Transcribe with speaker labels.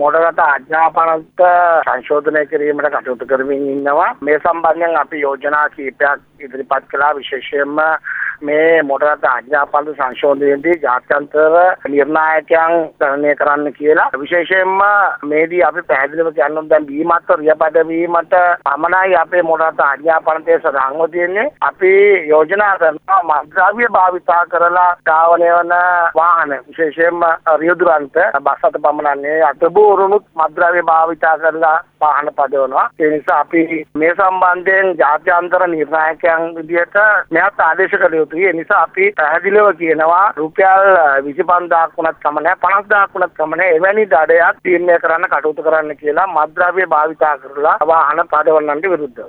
Speaker 1: මොඩරට අඥාපනත්ත සංශෝධනය කිරීමට කටයුතු කරමින් ඉන්නවා. මේ සම්බන්ධයෙන් අපි යෝජනා කීපයක් ඉදිරිපත් කළා. විශේෂයෙන්ම මේ මොඩරට අඥාපන සංශෝධනයේදී ජාත්‍යන්තර නිර්ණායකයන් ගණනය කරන්න කියලා. විශේෂයෙන්ම මේදී අපි පැහැදිලිව කියන්න ඕන දැන් බීමත් රියපද වීමට පමණයි අපේ මොඩරට අඥාපනතේ සඳහන්ව තියෙන්නේ. අපි යෝජනා කරනවා මද්ද්‍රව්‍ය භාවිතා කරලා ධාවනය වන වාහන විශේෂයෙන්ම රියදුරන්ට බස් අත පමණන්නේ අතබෝරුනුත් මද්ද්‍රව්‍ය භාවිතා කරලා වාහන පදවනවා. ඒ නිසා අපි මේ සම්බන්ධයෙන් ජාත්‍යන්තර නිර්ණායකයන් විදිහට මෙහත් ආදේශ කළ යුතුයි ඒ නිසා අපි පැහැදිලිව කියනවා රුපියල් 25000ක් වුණත් කම නැහැ 50000ක් වුණත් කම නැහැ. එවැනි දඩයක් තීරණය කරන්න කටයුතු කරන්න කියලා මද්ද්‍රව්‍ය භාවිතා කරලා වාහන පදවන්නන්ට විරුද්ධව.